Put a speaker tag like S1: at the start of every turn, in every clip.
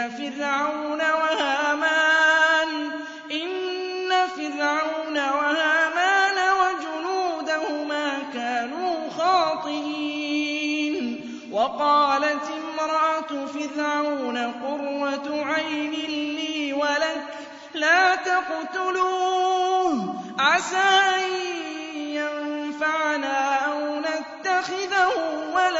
S1: إن فرعون وهامان إن فرعون وهامان وجنودهما كانوا خاطئين. وقالت امرأة فرعون قرة عين لي ولك لا تقتلوه عسى أن ينفعنا أو نتخذه ولدا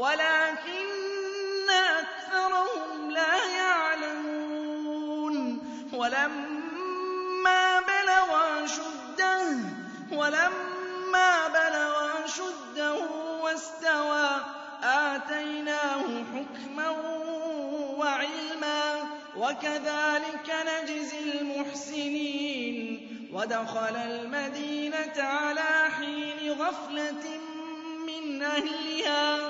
S1: ولكن أكثرهم لا يعلمون. ولما بلغ أشده ولما بلغ أشده واستوى آتيناه حكما وعلما وكذلك نجزي المحسنين. ودخل المدينة على حين غفلة من أهلها.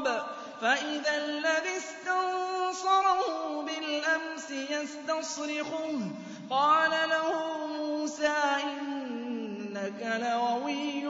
S1: يَتَرَقَّبُ فَإِذَا الَّذِي اسْتَنصَرَهُ بِالْأَمْسِ يَسْتَصْرِخُهُ قَالَ لَهُ مُوسَىٰ إِنَّكَ لَغَوِيٌّ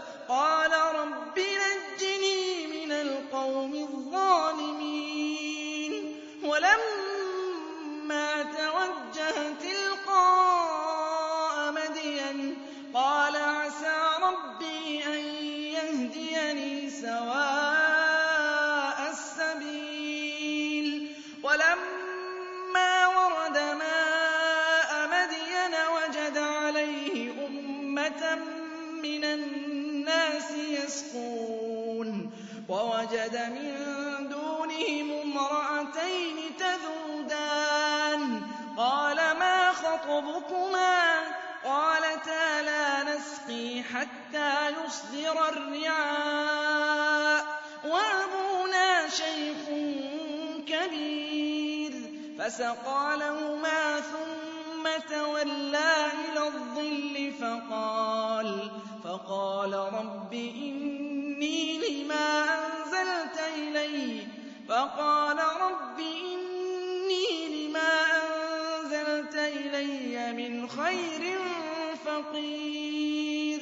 S1: فَسَقَىٰ ثُمَّ تَوَلَّىٰ إِلَى الظِّلِّ فَقَالَ رَبِّ إِنِّي لِمَا أَنزَلْتَ إِلَيَّ مِنْ خَيْرٍ فَقِيرٌ.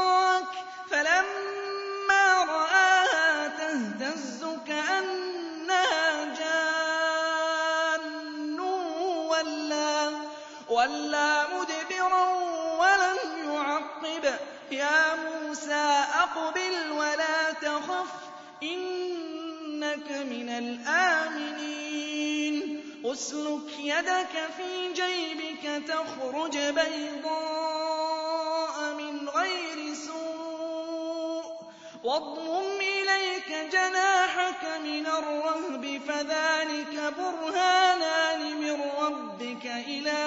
S1: وَلَّىٰ مُدْبِرًا وَلَمْ يُعَقِّبْ ۚ. يَا مُوسَىٰ أَقْبِلْ وَلَا تَخَفْ ۖ إِنَّكَ مِنَ الْآمِنِينَ. اسْلُكْ يَدَكَ فِي جَيْبِكَ تَخْرُجْ بَيْضَاءَ مِنْ غَيْرِ سُوءٍ. وَاضْمُمْ إِلَيْكَ جَنَاحَكَ مِنَ الرَّهْبِ فَذَانِكَ بُرْهَانَانِ مِن رَّبِّكَ إِلَىٰ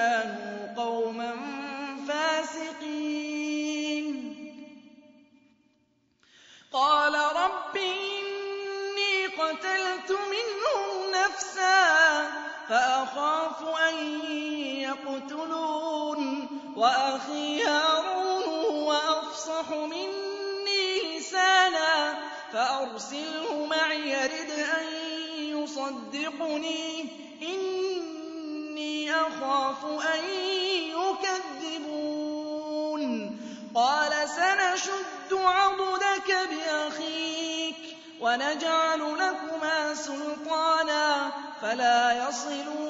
S1: كَانُوا قَوْمًا فَاسِقِينَ. قَالَ رَبِّ إِنِّي قَتَلْتُ مِنْهُمْ نَفْسًا فَأَخَافُ أَن يَقْتُلُونِ. وَأَخِي هَارُونُ هُوَ مِنِّي لِسَانًا فَأَرْسِلْهُ مَعِيَ رِدْءًا يُصَدِّقُنِي. وَنَجْعَلُ لَكُمَا سُلْطَانًا فَلَا يَصِلُونَ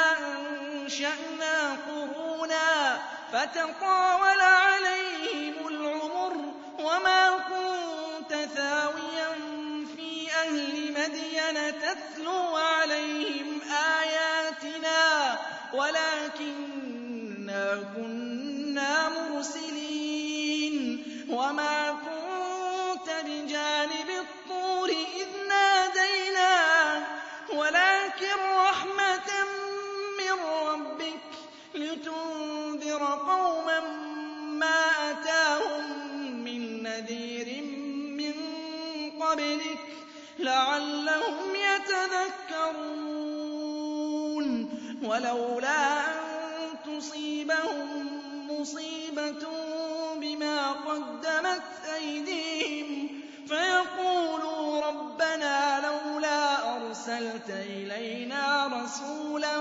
S1: أَنشَأْنَا قُرُونًا فَتَطَاوَلَ عَلَيْهِمُ الْعُمُرُ وَمَا كُنتَ ثَاوِيًا فِي أَهْلِ مَدْيَنَ تَتْلُو عَلَيْهِمْ آيَاتِنَا وَلَٰكِنَّا وَلَوْلَا أَن تُصِيبَهُم مُّصِيبَةٌ بِمَا قَدَّمَتْ أَيْدِيهِمْ فَيَقُولُوا رَبَّنَا لَوْلَا أَرْسَلْتَ إِلَيْنَا رَسُولًا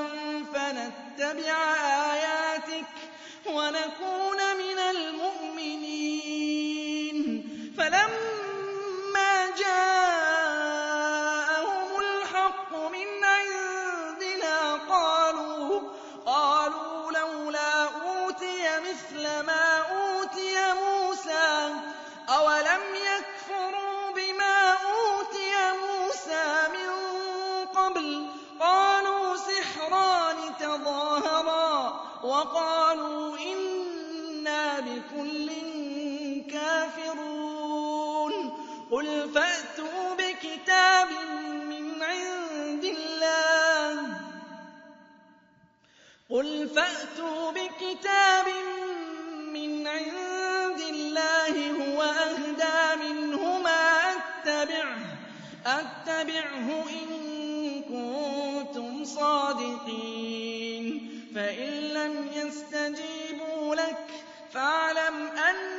S1: فَنَتَّبِعَ آيَاتِكَ وَنَكُونَ مِنَ الْمُؤْمِنِينَ. فَلَمَّا وَقَالُوا إِنَّا بِكُلٍّ كَافِرُونَ. قُلْ فَأْتُوا بِكِتَابٍ مِّنْ عِندِ اللَّهِ. هُوَ أَهْدَىٰ مِنْهُمَا أَتَّبِعْهُ إِن كُنتُمْ صَادِقِينَ. فَإِن لَّمْ يَسْتَجِيبُوا لَكَ فَاعْلَمْ أَنَّمَا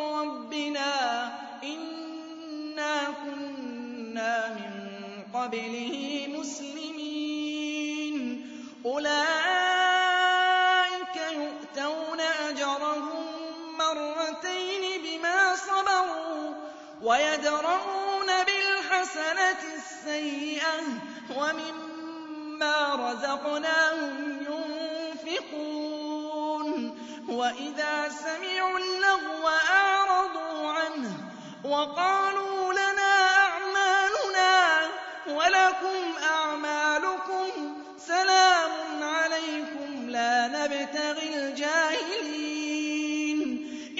S1: قَبْلِهِ مُسْلِمِينَ. أُولَٰئِكَ يُؤْتَوْنَ أَجْرَهُم مَّرَّتَيْنِ بِمَا صَبَرُوا وَيَدْرَءُونَ بِالْحَسَنَةِ السَّيِّئَةَ وَمِمَّا رَزَقْنَاهُمْ يُنفِقُونَ. وَإِذَا سَمِعُوا اللَّغْوَ أَعْرَضُوا عَنْهُ وَقَالُوا وَلَكُمْ أَعْمَالُكُمْ سَلَامٌ عَلَيْكُمْ لَا نَبْتَغِي الْجَاهِلِينَ.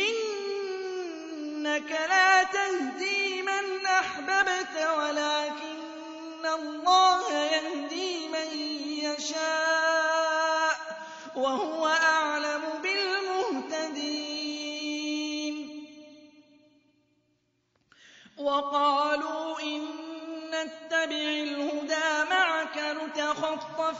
S1: إِنَّكَ لَا تَهْدِي مَنْ أَحْبَبْتَ وَلَٰكِنَّ اللَّهَ يَهْدِي مَن يَشَاءُ ۚ وَهُوَ أَعْلَمُ بِالْمُهْتَدِينَ. وَقَالُوا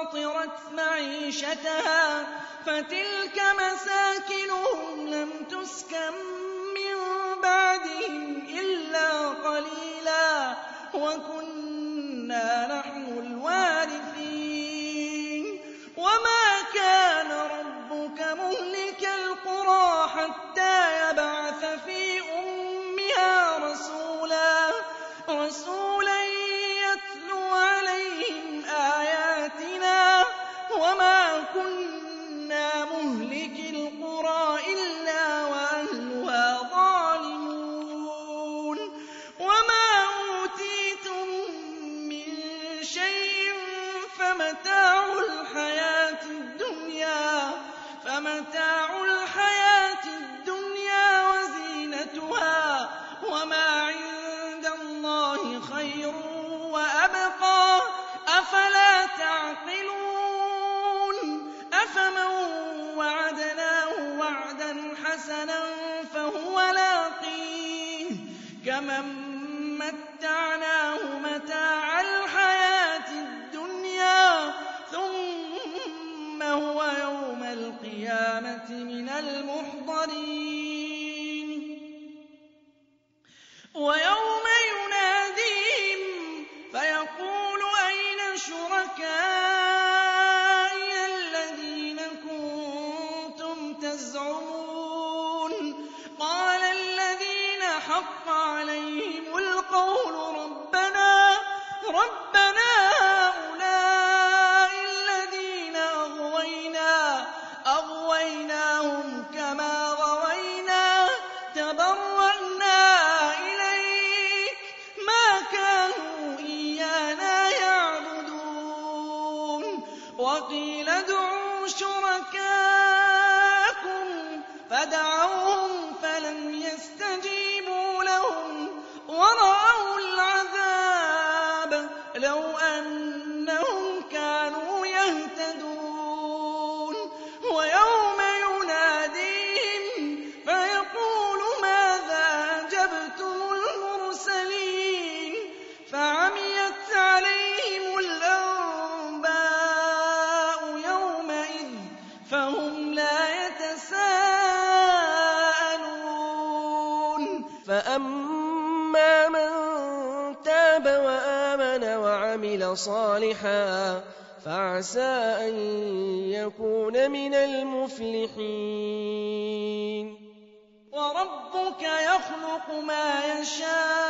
S1: بَطِرَتْ مَعِيشَتَهَا فَتِلْكَ مَسَاكِنُهُمْ لَمْ تُسْكَن مِّن بَعْدِهِمْ إِلَّا قَلِيلًا ۖ وَكُنَّا نَحْنُ حَسَنًا فَهُوَ لَاقِيهِ. كَمَن مَّتَّعْنَاهُ
S2: وقيل ادعوا شركاءكم فدعوا صالحا فعسى أن يكون من المفلحين.
S1: وربك يخلق ما يشاء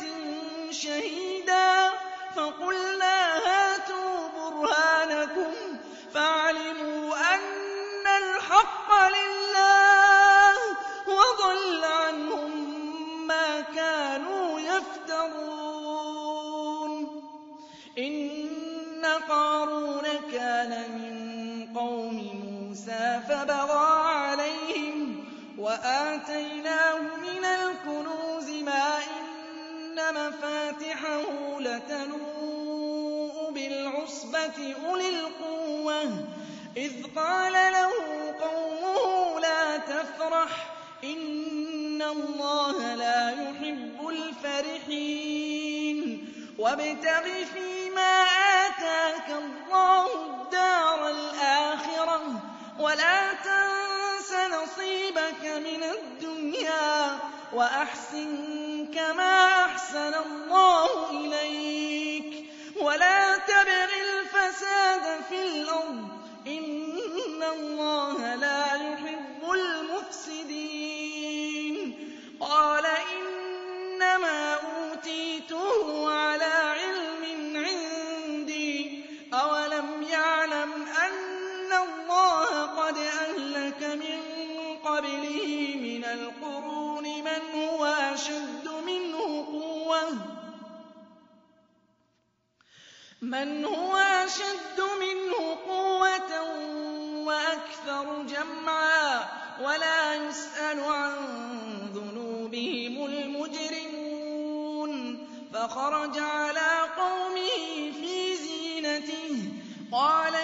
S1: أمة شهيدا فقلنا هاتوا برهانكم فعلموا أن الحق لله وضل عنهم ما كانوا يفترون. إن قارون كان من قوم موسى فبغى عليهم وآتيناه أولي القوة. إذ قال له قومه لا تفرح إن الله لا يحب الفرحين. وابتغ فيما آتاك الله الدار الآخرة ولا تنس نصيبك من الدنيا وأحسن كما أحسن الله إليك. من هو أشد منه قوة وأكثر جمعا ولا يسأل عن ذنوبهم المجرمون فخرج على قومه في زينته. قال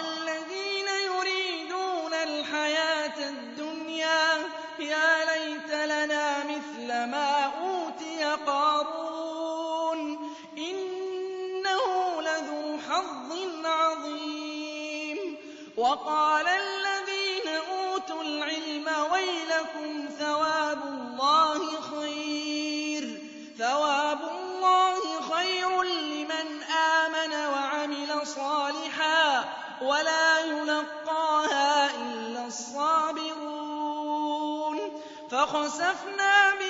S1: وقال الذين أوتوا العلم ويلكم ثواب الله خير. لمن آمن وعمل صالحا ولا يلقاها إلا الصابرون. فخسفنا به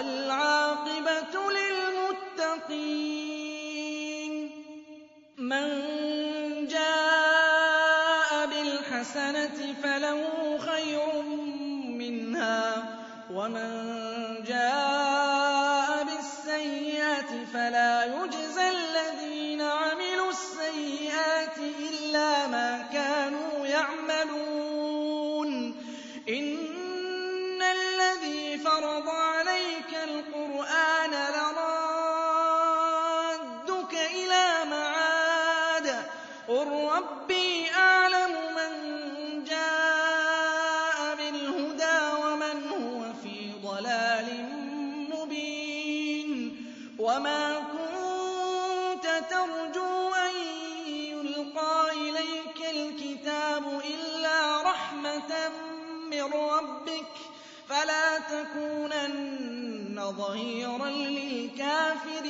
S1: وَالْعَاقِبَةُ لِلْمُتَّقِينَ الْحَسَنَةِ فَلَهُ خَيْرٌ مِّنْهَا ۖ وَمَن مِّن رَّبِّكَ ۖ فَلَا تَكُونَنَّ ظَهِيرًا لِّلْكَافِرِينَ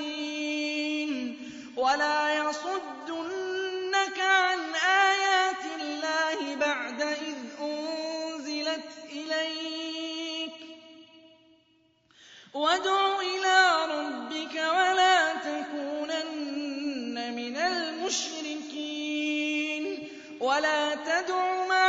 S1: وَلَا يَصُدُّنَّكَ عَنْ آيَاتِ اللَّهِ بَعْدَ إِذْ أُنزِلَتْ إِلَيْكَ ۖ. وَادْعُ إِلَىٰ رَبِّكَ وَلَا تَكُونَنَّ مِنَ الْمُشْرِكِينَ وَلَا تَدْعُ مَعَ